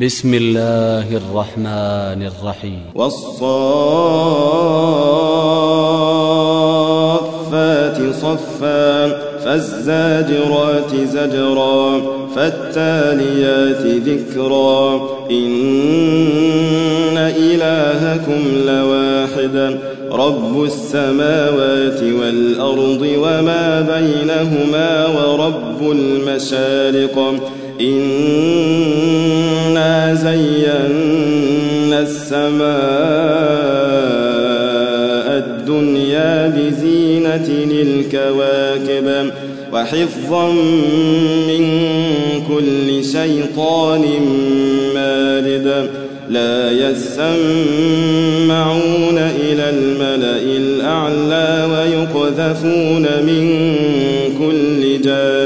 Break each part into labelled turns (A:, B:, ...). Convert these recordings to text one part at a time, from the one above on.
A: بسم الله الرحمن الرحيم.
B: والصافات صفا فالزاجرات زجرا فالتاليات ذكرا. إن إلهكم لواحدا رب السماوات والأرض وما بينهما ورب المشارق. إنا زينا السماء الدنيا بزينة الكواكب وحفظا من كل شيطان مارد لا يسمعون إلى الملأ الأعلى ويقذفون من كل جانب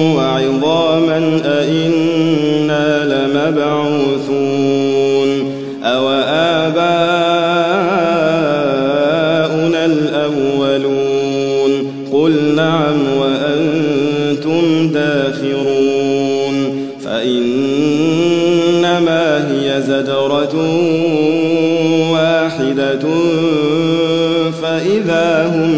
B: لمبعوثون أو آباؤنا الأولون قل نعم وأنتم داخرون فإنما هي زجرة واحدة فإذا هم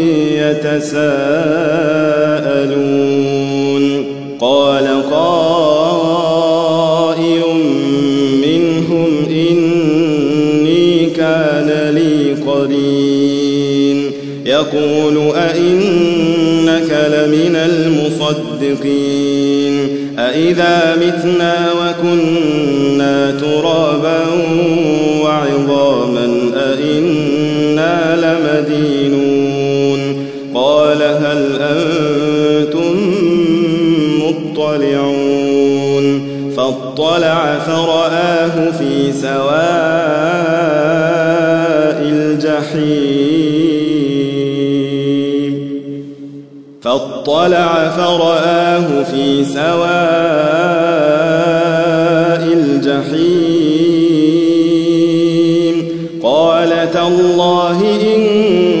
B: يتساءلون. قال قائل منهم إني كان لي قرين. يقول أئنك لمن المصدقين. أئذا متنا وكنا ترابا وعظاما أئنا لمدينون. قال هل أنتم مطلعون فاطلع فرآه في سواء الجحيم فاطلع فرآه في سواء الجحيم قال تالله إن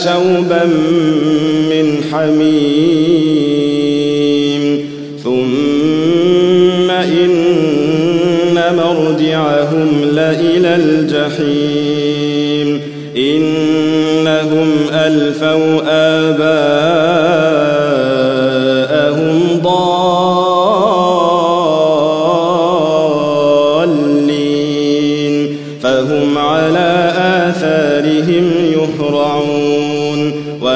B: لشوبا من حميم. ثم إن مرجعهم لإلى الجحيم. إنهم ألفوا آباءهم ضالين. فهم على آثارهم يهرعون.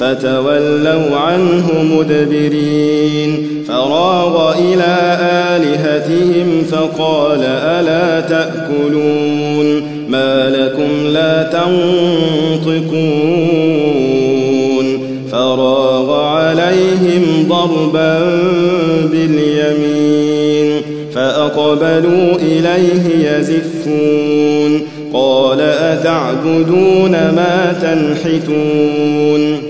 B: فتولوا عنه مدبرين. فراغ إلى آلهتهم فقال ألا تأكلون؟ ما لكم لا تنطقون. فراغ عليهم ضربا باليمين. فأقبلوا إليه يزفون. قال أتعبدون ما تنحتون؟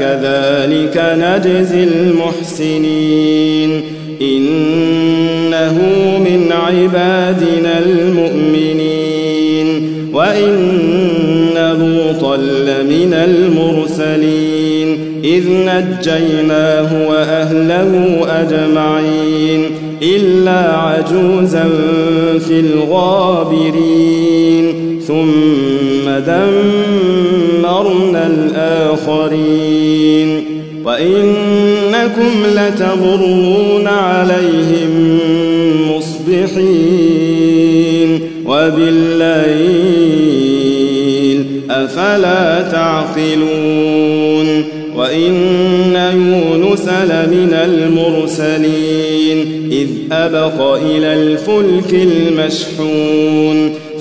B: كذلك نجزي المحسنين. إنه من عبادنا المؤمنين. وإن لوطا لمن المرسلين. إذ نجيناه وأهله أجمعين. إلا عجوزا في الغابرين. ثم دمرنا الآخرين. وإنكم لتمرون عليهم مصبحين وبالليل أفلا تعقلون وإن يونس لمن المرسلين إذ أبق إلى الفلك المشحون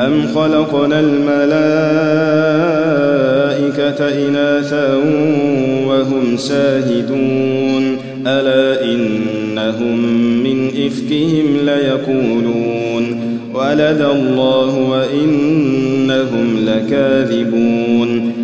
B: أم خلقنا الملائكة إناثا وهم شاهدون؟ ألا إنهم من إفكهم ليقولون ولد الله وإنهم لكاذبون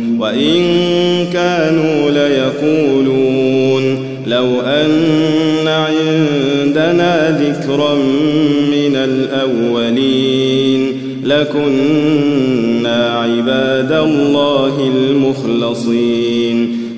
B: وإن كانوا ليقولون لو أن عندنا ذكرا من الأولين لكنا عباد الله المخلصين